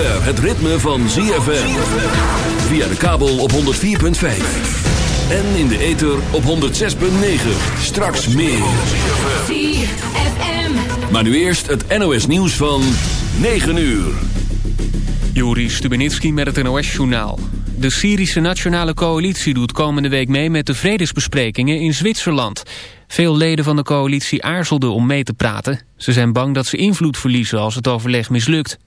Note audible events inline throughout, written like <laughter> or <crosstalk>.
het ritme van ZFM. Via de kabel op 104.5. En in de ether op 106.9. Straks meer. ZFM. Maar nu eerst het NOS nieuws van 9 uur. Juri Stubenitski met het NOS-journaal. De Syrische Nationale Coalitie doet komende week mee met de vredesbesprekingen in Zwitserland. Veel leden van de coalitie aarzelden om mee te praten. Ze zijn bang dat ze invloed verliezen als het overleg mislukt.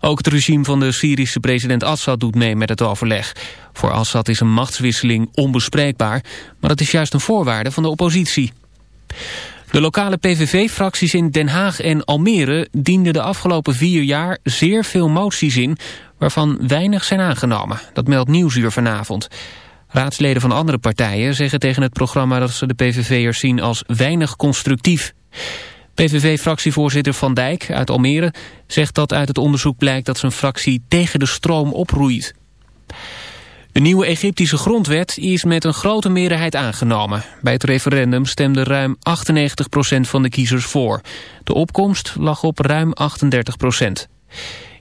Ook het regime van de Syrische president Assad doet mee met het overleg. Voor Assad is een machtswisseling onbespreekbaar, maar dat is juist een voorwaarde van de oppositie. De lokale PVV-fracties in Den Haag en Almere dienden de afgelopen vier jaar zeer veel moties in, waarvan weinig zijn aangenomen. Dat meldt Nieuwsuur vanavond. Raadsleden van andere partijen zeggen tegen het programma dat ze de PVV'ers zien als weinig constructief. PVV-fractievoorzitter Van Dijk uit Almere zegt dat uit het onderzoek blijkt dat zijn fractie tegen de stroom oproeit. De nieuwe Egyptische grondwet is met een grote meerderheid aangenomen. Bij het referendum stemde ruim 98% van de kiezers voor. De opkomst lag op ruim 38%.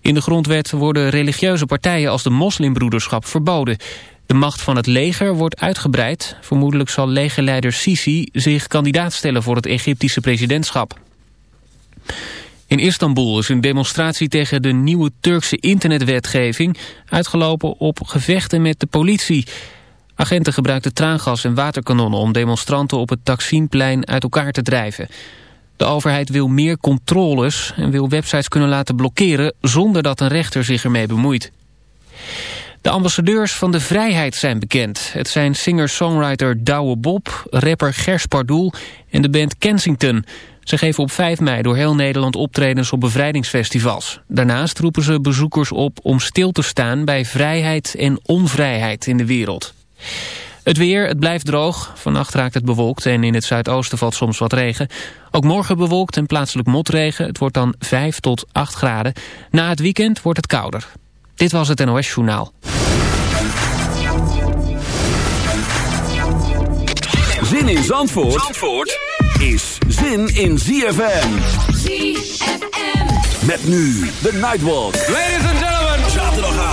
In de grondwet worden religieuze partijen als de moslimbroederschap verboden. De macht van het leger wordt uitgebreid. Vermoedelijk zal legerleider Sisi zich kandidaat stellen voor het Egyptische presidentschap. In Istanbul is een demonstratie tegen de nieuwe Turkse internetwetgeving uitgelopen op gevechten met de politie. Agenten gebruikten traangas en waterkanonnen om demonstranten op het Taksimplein uit elkaar te drijven. De overheid wil meer controles en wil websites kunnen laten blokkeren zonder dat een rechter zich ermee bemoeit. De ambassadeurs van de vrijheid zijn bekend. Het zijn singer-songwriter Douwe Bob, rapper Gers Pardoel en de band Kensington. Ze geven op 5 mei door heel Nederland optredens op bevrijdingsfestivals. Daarnaast roepen ze bezoekers op om stil te staan bij vrijheid en onvrijheid in de wereld. Het weer, het blijft droog. Vannacht raakt het bewolkt en in het zuidoosten valt soms wat regen. Ook morgen bewolkt en plaatselijk motregen. Het wordt dan 5 tot 8 graden. Na het weekend wordt het kouder. Dit was het NOS Journaal. Zin in Zandvoort, Zandvoort is zin in ZFM. ZFM. Met nu de Nightwalk. Ladies and gentlemen.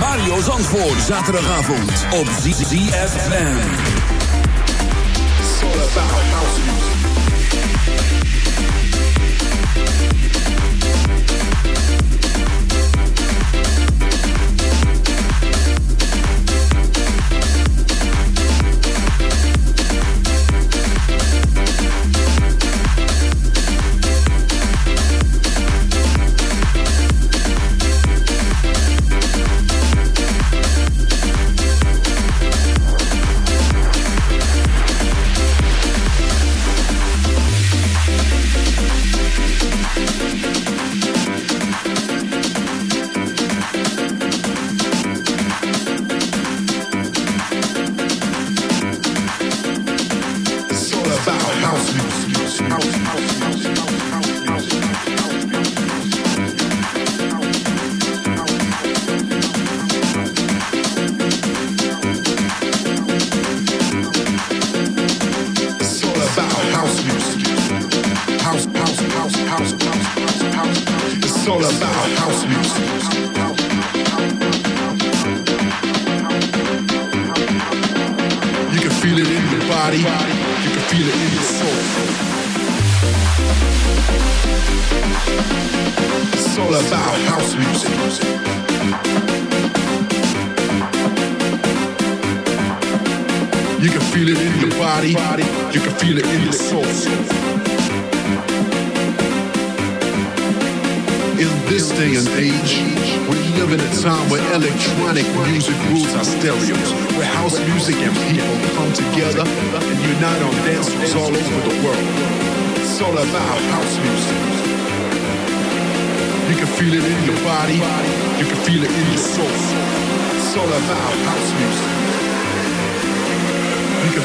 Mario Zandvoort. Zaterdagavond op ZFM. It's.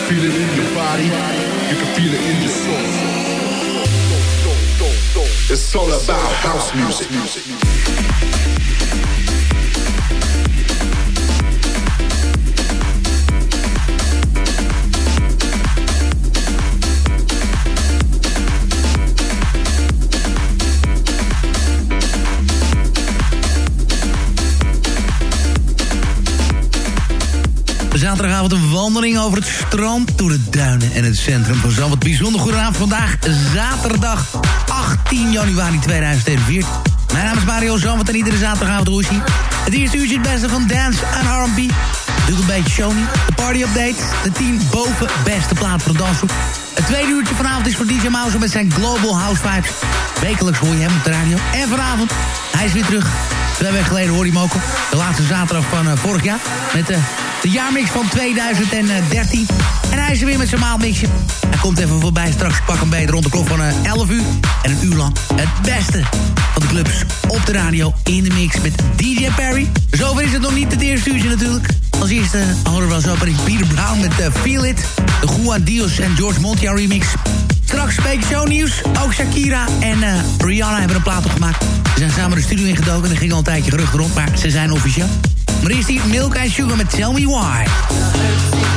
Feel it in your body, you can feel it in your soul. It's all about house music. Zaterdagavond een wandeling over het strand, door de duinen en het centrum van Zand. Wat bijzonder goede avond vandaag, zaterdag 18 januari 2014. Mijn naam is Mario Zand en iedere zaterdagavond hoor je Het eerste uurtje het beste van dance en R&B. Doe een beetje Shony. De party update, de 10 boven beste plaat voor de danshoek. Het tweede uurtje vanavond is voor DJ Mouse met zijn Global House Vibes. Wekelijks hoor je hem op de radio. En vanavond, hij is weer terug. Twee weken geleden hoorde je hem ook op. De laatste zaterdag van uh, vorig jaar. Met uh, de jaarmix van 2013. En hij is er weer met zijn maalmixje. Hij komt even voorbij, straks pak hem beter rond de klok van uh, 11 uur. En een uur lang het beste van de clubs op de radio in de mix met DJ Perry. Zover is het nog niet het eerste uurtje natuurlijk. Als eerste horen we wel zo Peter Brown met uh, Feel It. De Juan Dios en George Montiel remix. Straks een beetje shownieuws. Ook Shakira en uh, Rihanna hebben een plaat opgemaakt. Ze zijn samen de studio ingedoken. Er ging al een tijdje gerucht rond, maar ze zijn officieel. Maar eerst die Milk and Sugar met Tell Me Why.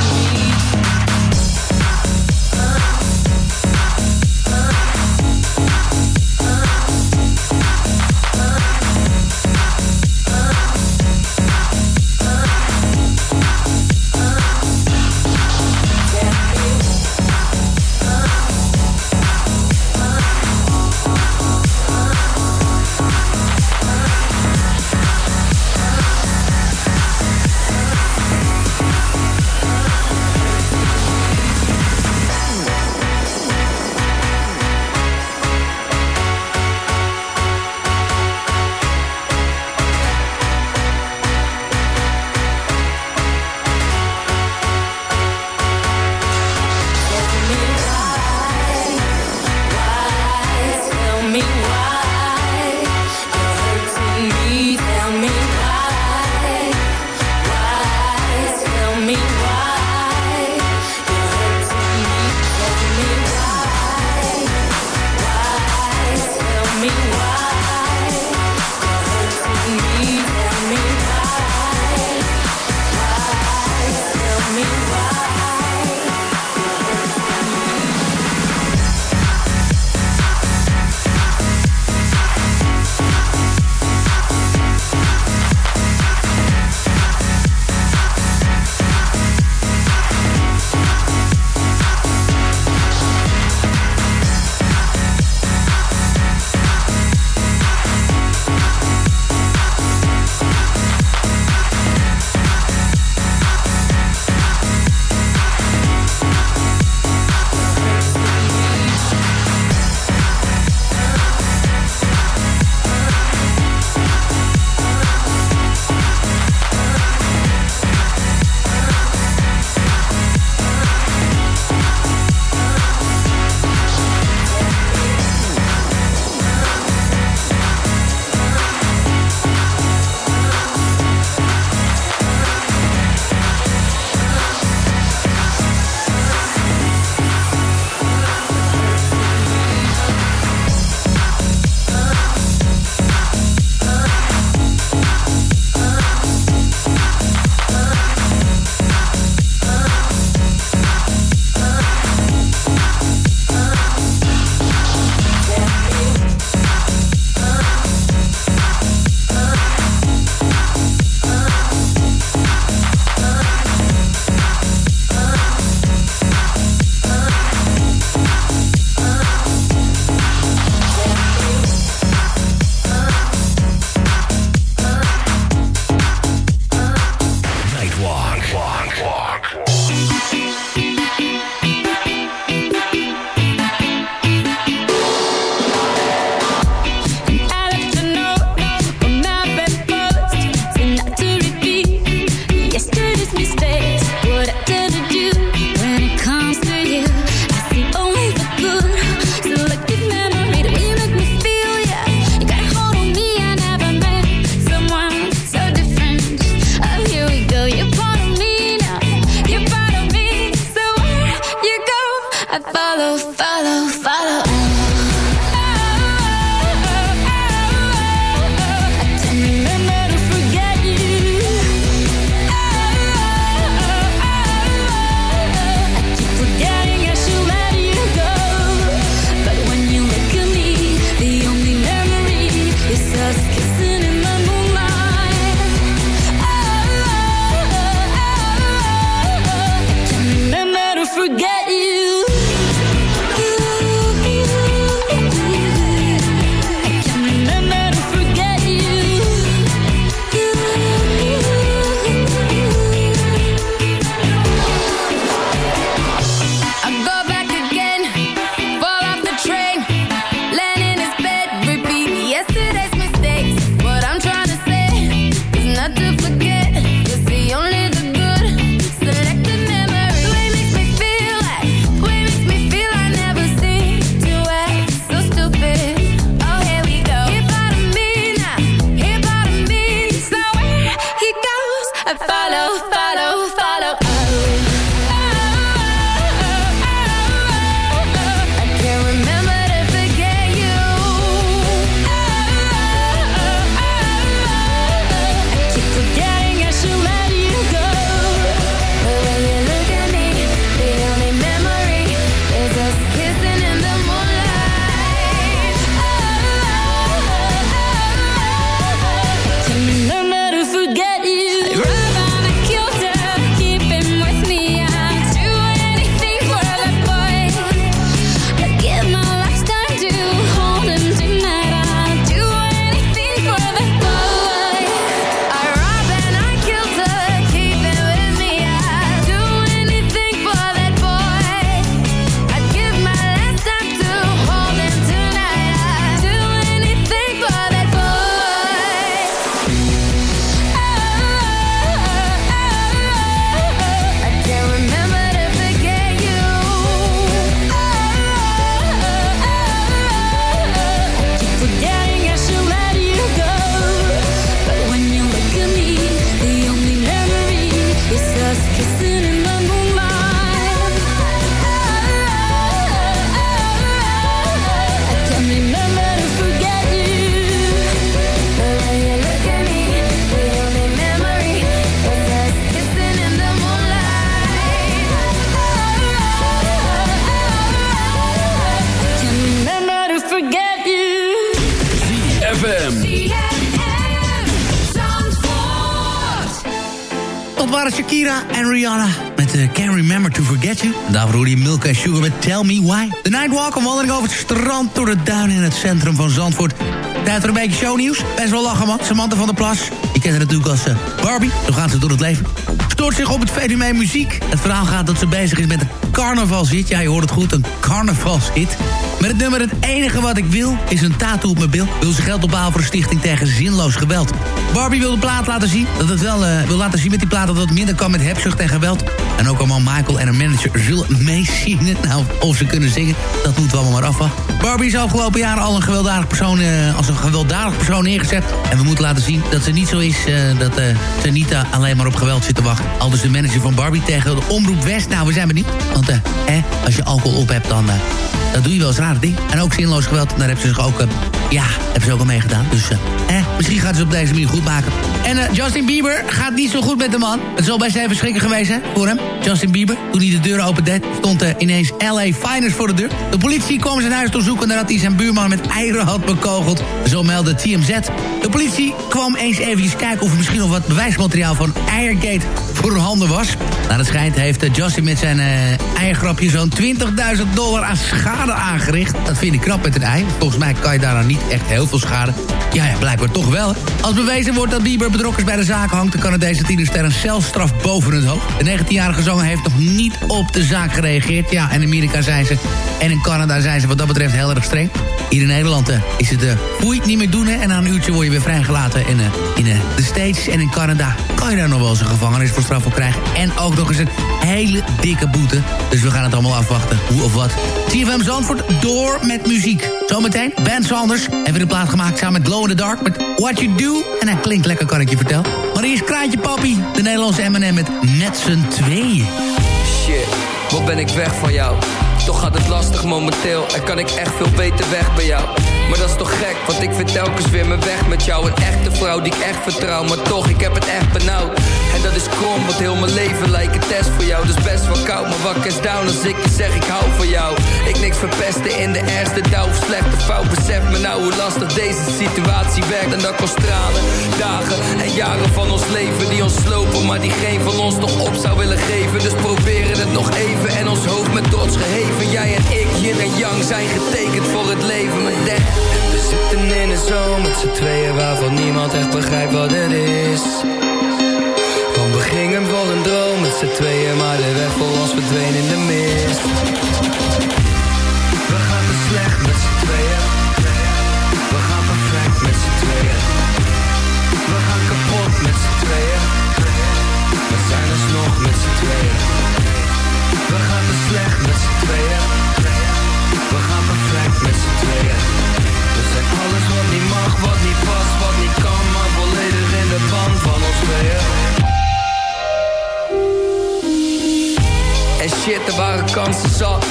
Sugar met Tell Me Why. De Nightwalk, een wandeling over het strand... door de duinen in het centrum van Zandvoort. Tijd voor een beetje shownieuws. Best wel lachen, man. Samantha van der Plas. Je kent haar natuurlijk als uh, Barbie. Zo gaat ze door het leven. Stoort zich op het fenomeen muziek. Het verhaal gaat dat ze bezig is met een carnavalshit. Ja, je hoort het goed, een carnavalshit. Met het nummer Het enige wat ik wil is een tattoo op mijn bil. Wil ze geld ophalen voor een stichting tegen zinloos geweld. Barbie wil de plaat laten zien. Dat het wel uh, wil laten zien met die plaat dat het minder kan met hebzucht en geweld. En ook allemaal Michael en haar manager zullen <laughs> meezingen. Nou, of ze kunnen zingen, dat moeten we allemaal maar afwachten. Barbie is afgelopen jaren al een gewelddadig persoon, uh, als een gewelddadig persoon neergezet. En we moeten laten zien dat ze niet zo is, uh, dat ze niet alleen maar op geweld zit te wachten. Al dus de manager van Barbie tegen de Omroep West. Nou, we zijn benieuwd. Want hè, als je alcohol op hebt, dan dat doe je wel eens En ook zinloos geweld, daar hebben ze zich ook, uh, ja, hebben ze ook al mee gedaan. Dus eh, misschien gaat ze op deze manier goed maken. En uh, Justin Bieber gaat niet zo goed met de man. Het zal best even schrikken geweest zijn voor hem. Justin Bieber, toen hij de deur opende, stond uh, ineens LA Finest voor de deur. De politie kwam zijn huis doorzoeken nadat hij zijn buurman met eieren had bekogeld. Zo meldde TMZ. De politie kwam eens even kijken of er misschien nog wat bewijsmateriaal van Eiergate voor handen was. Naar het schijnt heeft Justin met zijn eiergrapje zo'n 20.000 dollar aan schade aangericht. Dat vind ik knap met een ei. Volgens mij kan je daar dan niet echt heel veel schade. Ja, ja, blijkbaar toch wel. Als bewezen wordt dat Bieber betrokken is bij de zaak hangt... het deze tienerster een celstraf boven het hoofd. De 19-jarige zanger heeft nog niet op de zaak gereageerd. Ja, in Amerika zijn ze... en in Canada zijn ze wat dat betreft heel erg streng. Hier in Nederland uh, is het uh, foei, niet meer doen... Hè, en na een uurtje word je weer vrijgelaten. En uh, in de States en in Canada kan je daar nog wel eens een gevangenis voor En ook nog eens een hele dikke boete. Dus we gaan het allemaal afwachten, hoe of wat. CFM Zandvoort door met muziek. Zometeen, Ben Sanders heeft weer een plaat gemaakt samen met Glow in the Dark... met What You Do. En hij klinkt lekker, kan ik je vertellen. Maar eerst Kraantje Papi, de Nederlandse M&M met Met z'n tweeën. Shit, wat ben ik weg van jou Toch gaat het lastig momenteel En kan ik echt veel beter weg bij jou Maar dat is toch gek, want ik vind telkens weer mijn weg met jou. Een echte vrouw die ik echt vertrouw Maar toch, ik heb het echt benauwd. En dat is krom, want heel mijn leven lijkt een test voor jou. Dus best wel koud, maar wakker is down Als ik je zeg ik hou van jou. Ik niks verpesten in de ergste dauw of slechte fout. Besef me nou hoe lastig deze situatie werkt. En dat kost stralen, dagen en jaren van ons leven Die ons slopen, maar die geen van ons nog op zou willen geven. Dus proberen het nog even en ons hoofd met trots geheven. Jij en ik, yin en yang, zijn getekend voor het leven. Mijn dad. We zitten in een zomer met z'n tweeën waarvan niemand echt begrijpt wat het is. Want we gingen voor een droom met z'n tweeën Maar de weg voor ons verdween in de mist. We gaan te slecht met z'n tweeën. We gaan perfect met z'n tweeën. We gaan kapot met z'n tweeën. We zijn alsnog met z'n tweeën. We gaan te slecht met z'n tweeën. We gaan perfect met z'n tweeën alles wat niet mag, wat niet past, wat niet er waren kansen zat.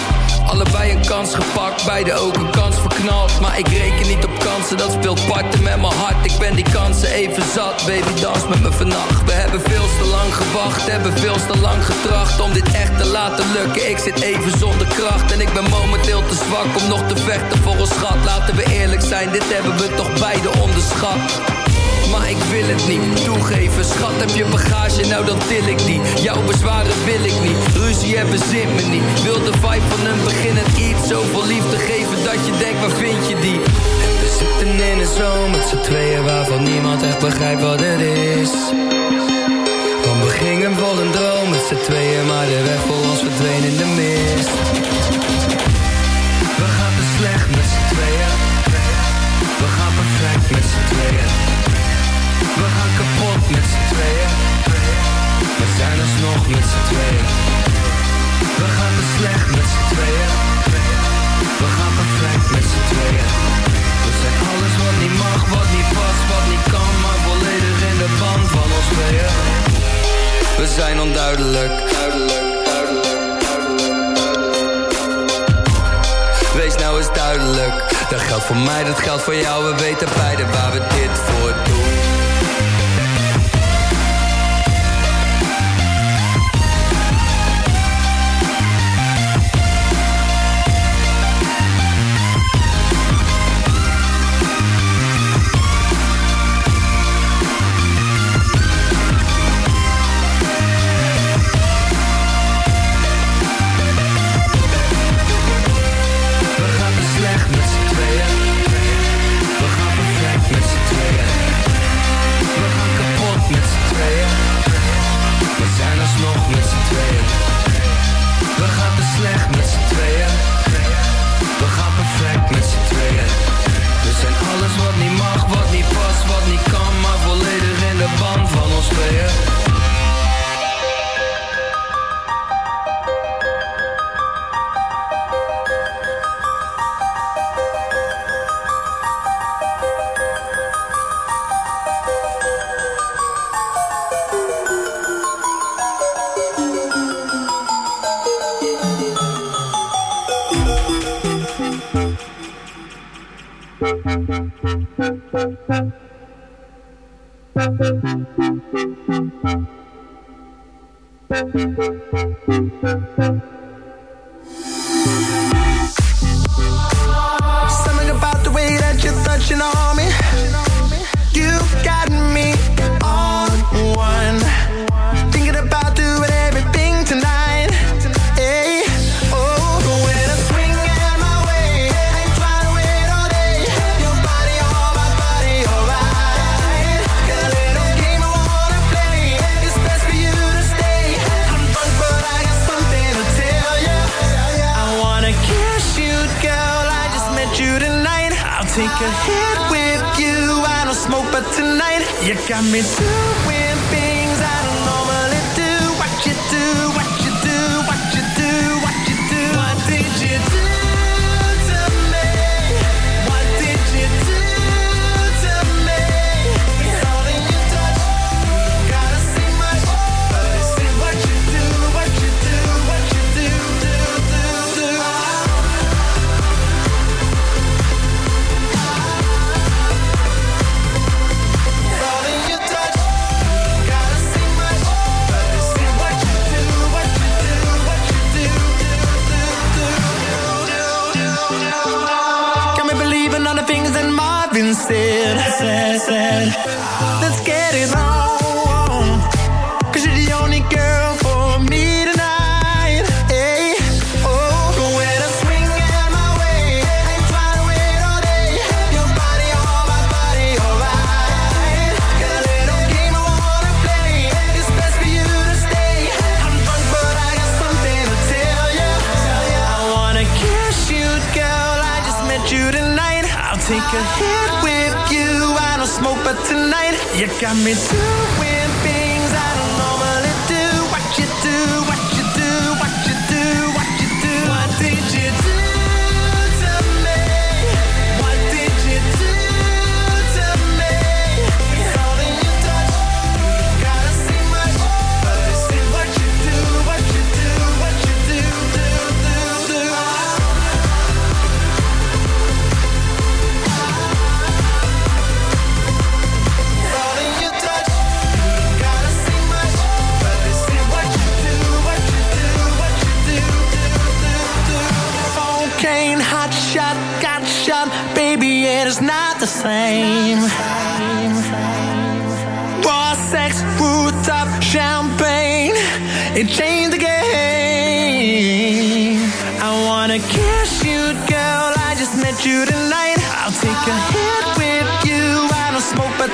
Allebei een kans gepakt, beide ook een kans verknald. Maar ik reken niet op kansen, dat speelt parten met mijn hart. Ik ben die kansen even zat, baby dans met me vannacht. We hebben veel te lang gewacht, hebben veel te lang getracht Om dit echt te laten lukken, ik zit even zonder kracht En ik ben momenteel te zwak om nog te vechten voor een schat. Laten we eerlijk zijn, dit hebben we toch beide onderschat maar ik wil het niet. Toegeven Schat, heb je bagage, nou dan til ik die. Jouw bezwaren wil ik niet. Ruzie hebben zin me niet. Wil de vibe van een begin het iets Zoveel liefde geven dat je denkt, waar vind je die? En we zitten in een zomer met z'n tweeën Waarvan niemand echt begrijpt wat het is. Want we gingen een droom met z'n tweeën Maar de weg voor ons verdween in de mist. We gaan te slecht met z'n tweeën. We gaan perfect met z'n tweeën met z'n tweeën. We zijn alsnog met z'n tweeën. We gaan te slecht met z'n tweeën. We gaan perfect met z'n tweeën. We zijn alles wat niet mag, wat niet past, wat niet kan Maar volledig in de band van ons tweeën. We zijn onduidelijk. Duidelijk, Wees nou eens duidelijk. Dat geldt voor mij, dat geldt voor jou. We weten beide waar we dit voor doen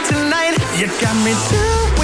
tonight. You got me doing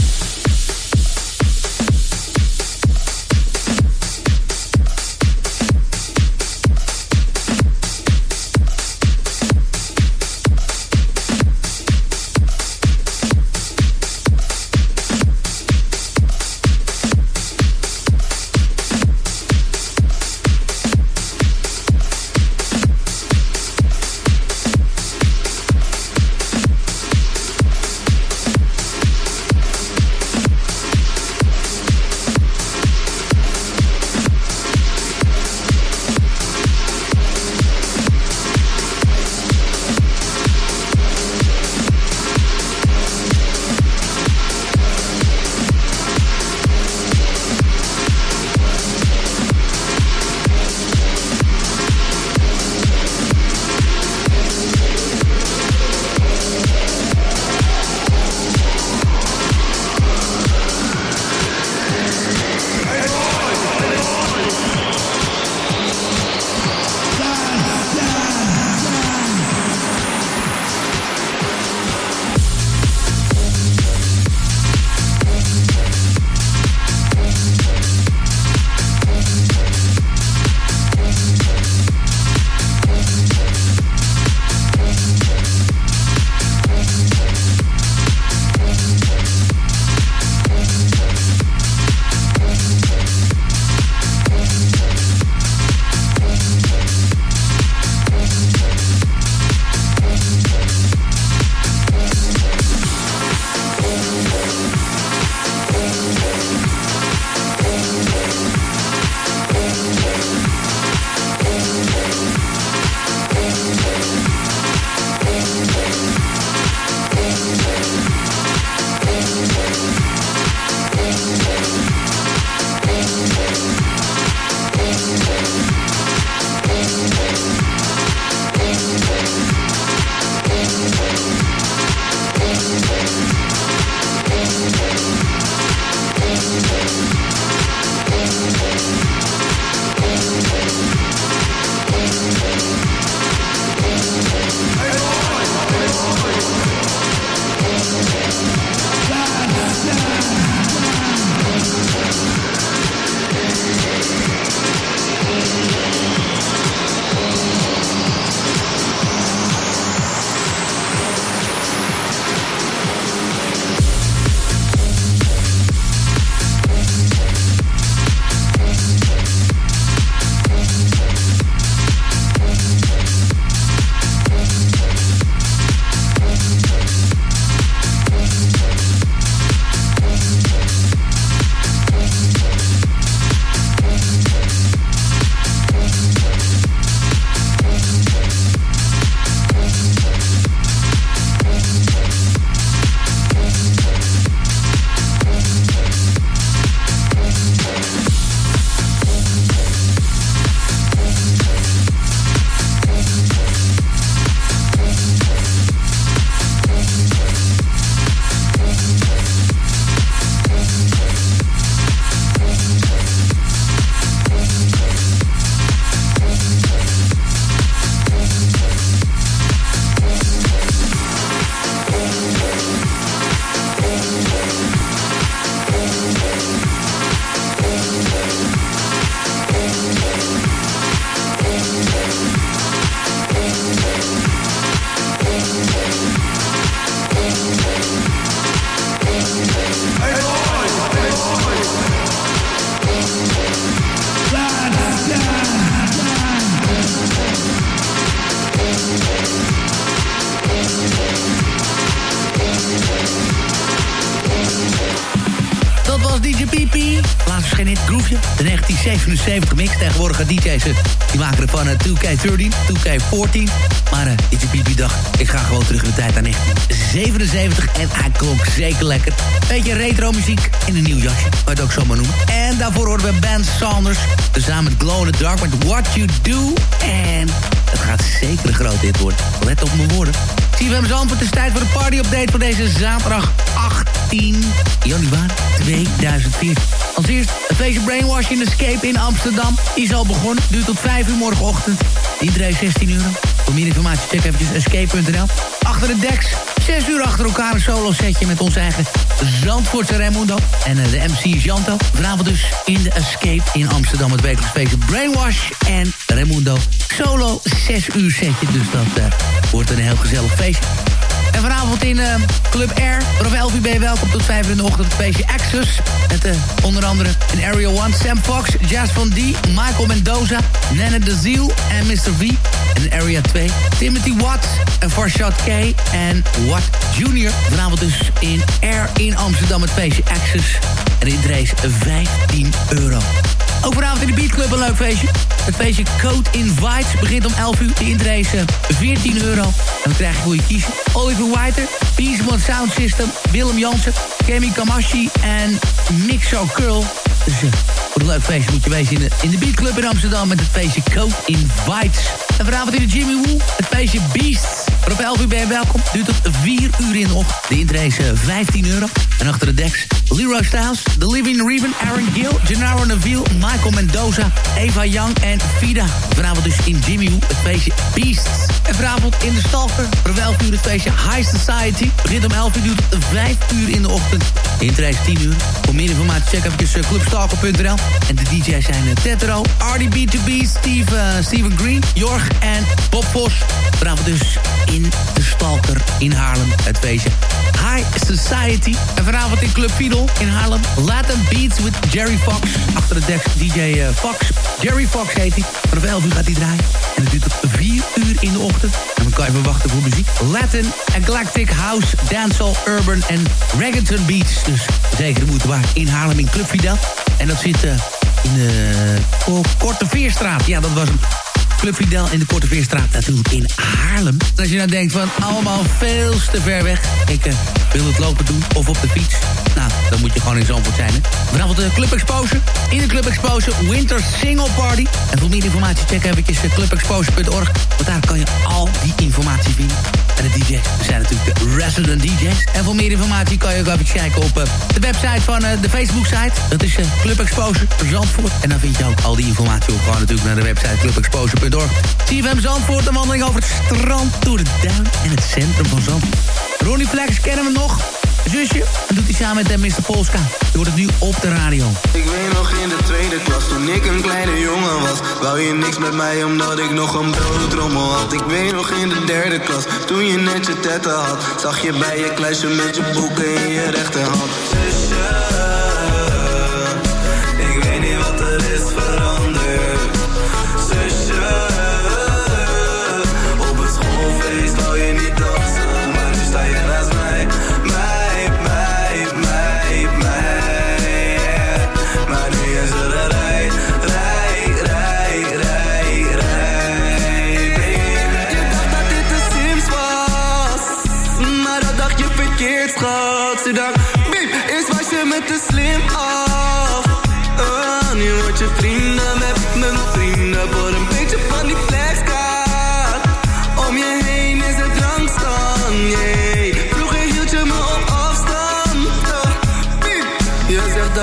DJ's die maken ervan 2K13, 2K14. Maar uh, DJPP dacht, ik ga gewoon terug in de tijd aan 1977. En hij klonk zeker lekker. Beetje retro muziek in een nieuw jasje, je het ook zomaar noemen. En daarvoor horen we Ben Sanders. Samen met Glow in the Dark met What You Do. En het gaat zeker een groot hit worden. Let op mijn woorden. CFM Zandvoort, het is tijd voor de party-update voor deze zaterdag 18 januari 2014. Als eerst het feestje Brainwash in Escape in Amsterdam. is al begonnen, duurt tot 5 uur morgenochtend. Iedereen 16 euro. Voor meer informatie check eventjes escape.nl. Achter de decks, 6 uur achter elkaar een solo setje met onze eigen Zandvoortse Raimundo. En uh, de MC Janto. Vanavond dus in de Escape in Amsterdam. Het wekelijks feestje Brainwash en Raimundo. Solo 6 uur setje, dus dat uh, wordt een heel gezellig feestje. En vanavond in uh, Club Air, vanaf 11 uur ben je welkom tot 5 uur in de ochtend. Feestje Access. Met uh, onder andere in Area 1 Sam Fox, Jazz van D, Michael Mendoza, Nene de Ziel en Mr. V. In Area 2 Timothy Watts en Farshad K en Watt Jr. Vanavond dus in Air in Amsterdam het feestje Access. En in race 15 euro. Ook vanavond in de Beat Club een leuk feestje. Het feestje Code Invites begint om 11 uur. De intrace 14 euro. En dan krijg je voor je kiezen. Oliver Whiter, Peaceful Sound System, Willem Jansen, Kemi Kamashi en Mixo Curl. Dus voor een leuk feestje moet je wezen in de, in de Beat Club in Amsterdam... met het feestje Code Invites. En vanavond in de Jimmy Woo, het feestje Beasts. Op 11 uur ben je welkom. Duurt tot 4 uur in de ochtend. De intrace 15 euro. En achter de decks Leroy Styles, The Living Raven, Aaron Gill, Gennaro Neville, Michael Mendoza, Eva Young en Vida. Vanavond dus in Jimmy Woo, het feestje Beasts. En vanavond in de Stalker, voor 11 uur het feestje High Society. Begint om 11 uur, duurt 5 uur in de ochtend. Intrace 10 uur. Voor meer informatie check even clubstalker.nl. En de DJ's zijn uh, Tetro, RDB2B, Steve, uh, Steven Green, Jorg en Bob Vos. Vanavond dus in de Stalker in Haarlem, het feestje High Society. En vanavond in Club Fiedel in Haarlem. Latin Beats with Jerry Fox. Achter de desk DJ uh, Fox. Jerry Fox heet hij. Vanaf 11 uur gaat hij draaien. En het duurt tot 4 uur in de ochtend. En dan kan je verwachten voor muziek. Latin, Eclectic House, Dancehall, Urban en Reggaeton Beats. Dus zeker de moeite waard in Haarlem in Club Fidel. En dat zit uh, in de Korte Veerstraat. Ja, dat was. Club Fidel in de Korte Veerstraat natuurlijk in Haarlem. Als je nou denkt van allemaal veel te ver weg. Ik uh, wil het lopen doen of op de fiets. Nou, dan moet je gewoon in Zandvoort zijn. Hè? Vanavond de Club Exposure. In de Club Exposure Winter Single Party. En voor meer informatie check eventjes clubexposure.org. Want daar kan je al die informatie vinden. En de DJ's zijn natuurlijk de resident DJ's. En voor meer informatie kan je ook even kijken op uh, de website van uh, de Facebook-site. Dat is uh, Club Exposure Zandvoort. En dan vind je ook al die informatie op gewoon natuurlijk naar de website clubexposure.org. CFM Zandvoort, een wandeling over het strand, door de duin en het centrum van Zandvoort. Ronnie Flex kennen we nog. Zusje, en doet hij samen met Mr. Polska. Hoort het nu op de radio. Ik weet nog in de tweede klas, toen ik een kleine jongen was. Wou je niks met mij, omdat ik nog een broodrommel had. Ik weet nog in de derde klas, toen je net je tetten had. Zag je bij je kluisje met je boeken in je rechterhand.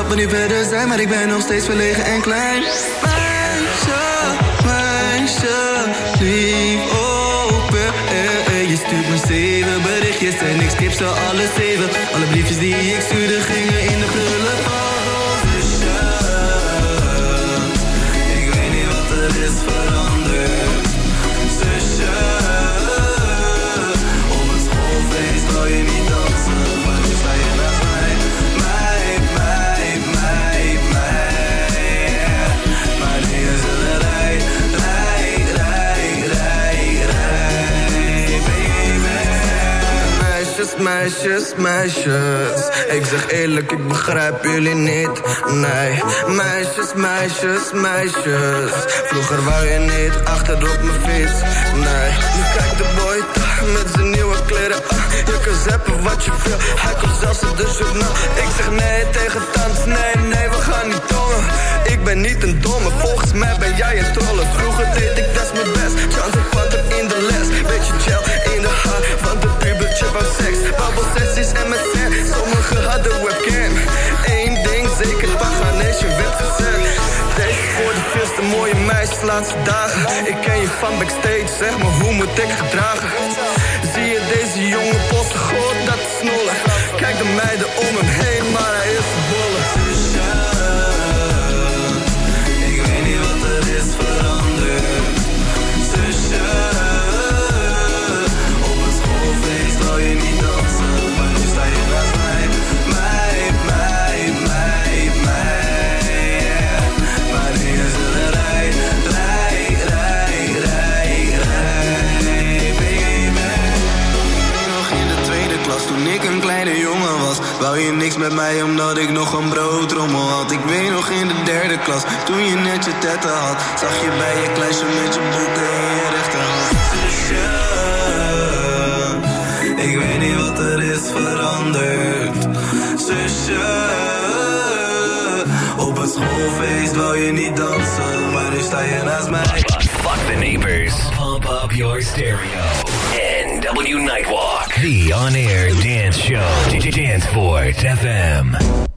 We niet verder zijn, maar ik ben nog steeds verlegen en klein. Meisje, meisje, lief open. Eh, eh. Je stuurt me zeven berichtjes en ik skip ze alle zeven. Alle briefjes die ik stuurde gingen in de prullenbak. Meisjes, meisjes. Ik zeg eerlijk, ik begrijp jullie niet. Nee, meisjes, meisjes, meisjes. Vroeger wou je niet achterop mijn fiets. Nee, nu kijkt de boy met zijn nieuwe kleren. Ah, je kan zeppen wat je wil. Hij komt zelfs op de journaal. Ik zeg nee tegen tand, nee, nee, we gaan niet tongen. Ik ben niet een domme, volgens mij ben jij een trolle. Vroeger deed ik des mijn best. Chance Panther in de les. Beetje gel in de haar, want de pubertje van seks. Babbel sessies en met sen. Sommigen hadden webcam. Eén ding zeker, Paganation werd gezet. Deze voor de veelste mooie meisjes laatste dagen. Ik ken je van backstage, zeg maar hoe moet ik gedragen? Zie je deze jonge posten, god dat snollen. Kijk de meiden om hem heen, een kleine jongen was Wou je niks met mij omdat ik nog een broodrommel had Ik weet nog in de derde klas toen je net je tetten had Zag je bij je kluisje met je boeken in je rechterhand Zusje, ik weet niet wat er is veranderd Zusje, op het schoolfeest wou je niet dansen Maar nu sta je naast mij Fuck the neighbors. Pump up your stereo. NW Nightwalk. The on-air dance show. DJ Danceport FM.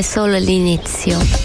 È solo l'inizio.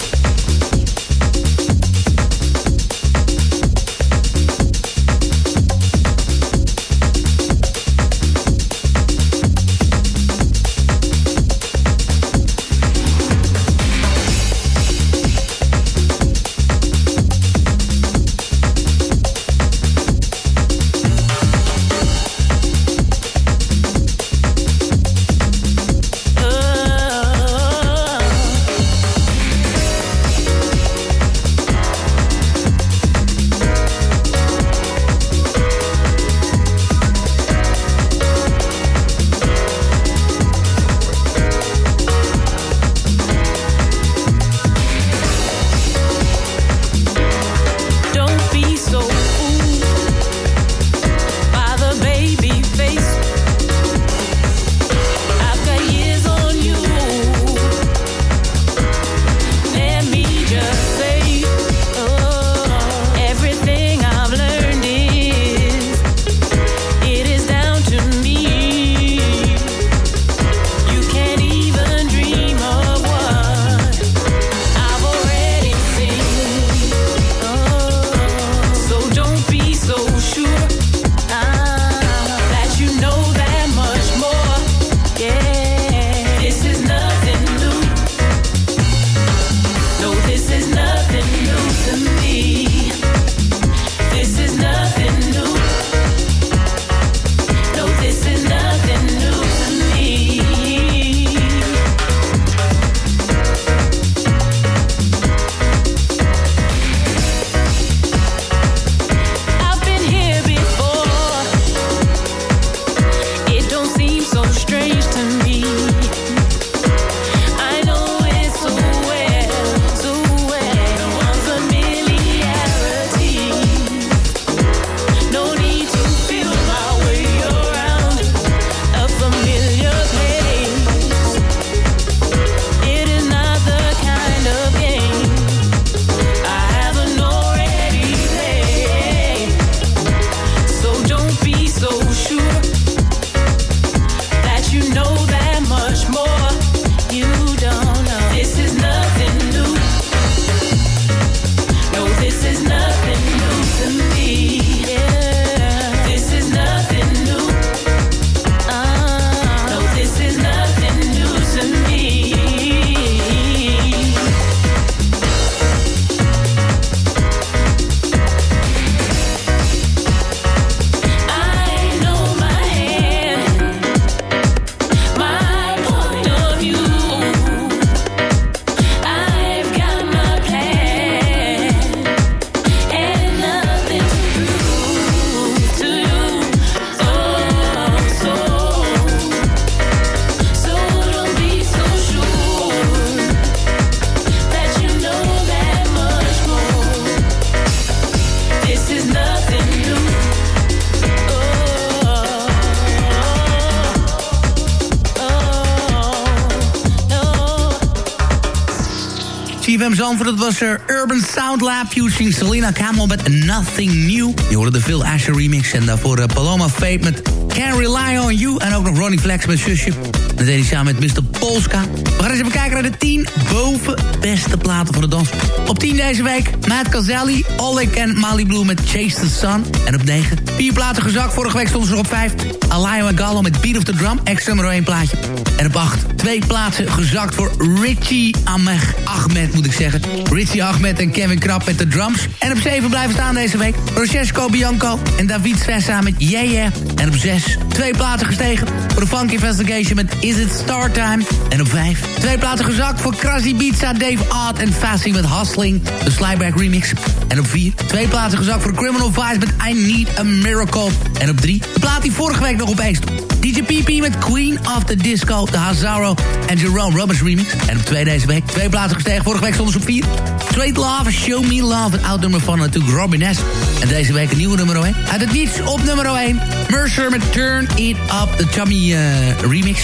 Zandvoort. Dat was er Urban Sound Lab using Selena Camel met Nothing New. Je hoorde de Phil Asher remix. En daarvoor uh, Paloma Fate met Can Rely On You. En ook nog Ronnie Flex met Zusje. Dat deed hij samen met Mr. Polska. We gaan eens even kijken naar de 10 boven beste platen van de dans. Op 10 deze week Matt Cazelli, Oleg en Mali Blue met Chase the Sun. En op 9 vier platen gezakt. Vorige week stonden ze op 5. Alaya Gallo met Beat of the Drum. Extra nummer 1 plaatje. En op 8 twee plaatsen gezakt voor Richie Ahmed, moet ik zeggen. Richie Ahmed en Kevin Krab met de drums. En op 7 blijven staan deze week Francesco Bianco en David Svessa met Yeah. En op 6 twee platen gestegen voor de Funk Investigation met Is It Star Time. En op 5 twee platen gezakt voor Krasi Pizza, Dave Odd en Fassi met Hustling. De Slyback remix. En op 4 twee platen gezakt voor Criminal Vice met I Need a Miracle. En op 3 de plaat die vorige week nog opeens DJ PP met Queen of the Disco, de Hazaro en Jerome Robbins remix. En op 2 deze week twee platen gestegen. Vorige week stonden ze op 4. Straight Love, Show Me Love, het oud nummer van natuurlijk Robin S. En deze week een nieuwe nummer 1. Uit het niets op nummer 1. Mercer met Turn It Up, de Chummy uh, remix.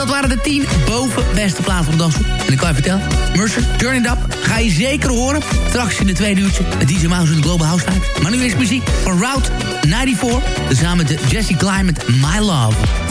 Dat waren de 10 boven beste platen van dansen. En ik kan je vertellen, Mercer, Turn It Up, ga je zeker horen. Straks in de tweede uurtje, DJ Mouse en de Global House. Maar nu is muziek van Route 94. Samen met Jesse Klein met My Love.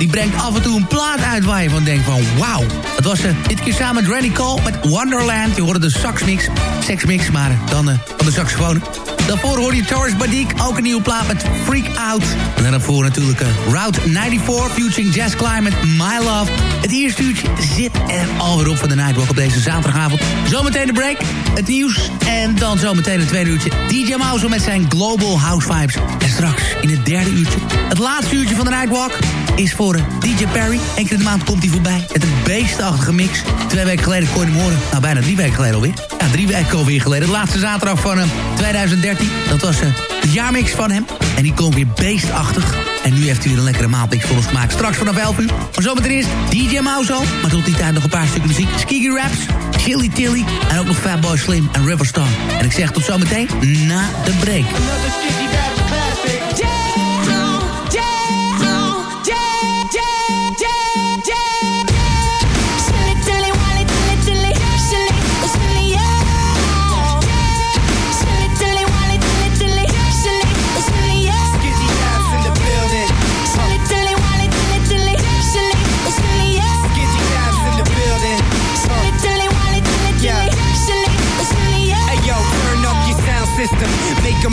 Die brengt af en toe een plaat uit waar je van denkt van wauw. Dat was uh, dit keer samen met Randy Cole met Wonderland. Je hoorde de saxmix, sexmix, maar dan uh, van de saxofoon. Daarvoor hoorde je Taurus Badik, ook een nieuwe plaat met Freak Out. En daarvoor natuurlijk uh, Route 94, featuring Jazz Climate, My Love. Het eerste uurtje zit er alweer op van de Nightwalk op deze zaterdagavond. Zometeen de break, het nieuws en dan zometeen het tweede uurtje. DJ Mouse met zijn Global House Vibes. En straks in het derde uurtje, het laatste uurtje van de Nightwalk... is voor DJ Perry. In de maand komt hij voorbij met een beestachtige mix. Twee weken geleden kon je hem horen. Nou, bijna drie weken geleden alweer. Ja, drie weken alweer geleden. De laatste zaterdag van uh, 2013. Dat was uh, de jaarmix van hem. En die komt weer beestachtig. En nu heeft hij weer een lekkere maandmix voor ons gemaakt. Straks vanaf 11 uur. Maar zometeen eerst DJ Mauzo. Maar tot die tijd nog een paar stukken muziek. Skiggy Raps, Chili Tilly. En ook nog Fatboy Slim en Riverstar. En ik zeg tot zometeen na de break.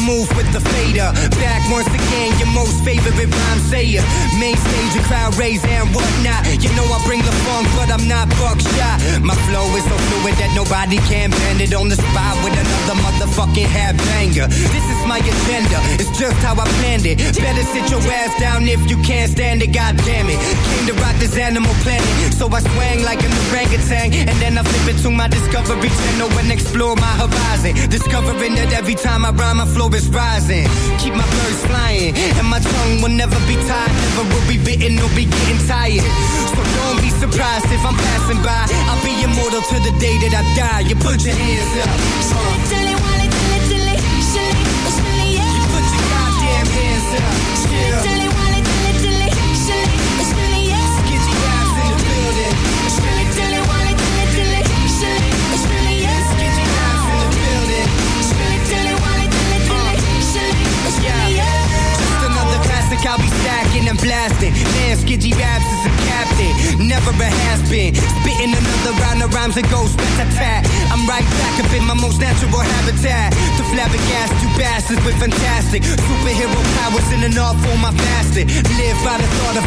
Move with the fader. Back once again, your most favorite rhyme sayer. Main stage, a crowd raise and whatnot. You know I bring the funk, but I'm not buckshot. My flow is so fluid that nobody can bend it on the spot with another motherfucking half banger. This is my agenda, it's just how I planned it. Better sit your ass down if you can't stand it, God damn it. Came to rock this animal planet, so I swang like an orangutan. And then I flip it to my Discovery Channel and explore my horizon. Discovering that every time I rhyme, my flow is rising. Keep my birds flying, and my tongue will never be tied. Never will be bitten or be getting tired. So don't be surprised if I'm passing by. I'll be immortal to the day that I die. You put your hands up. I'll be stacking and blasting. Man, Skidgy Raps is a captain, never a has been. Spitting another round of rhymes that goes back attack. I'm right back up in my most natural habitat. To flabbergast you bastards with fantastic superhero powers in an art form I fasted. Live by the thought of